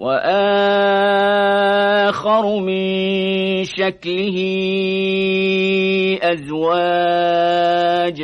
وآخر من شكله أزواج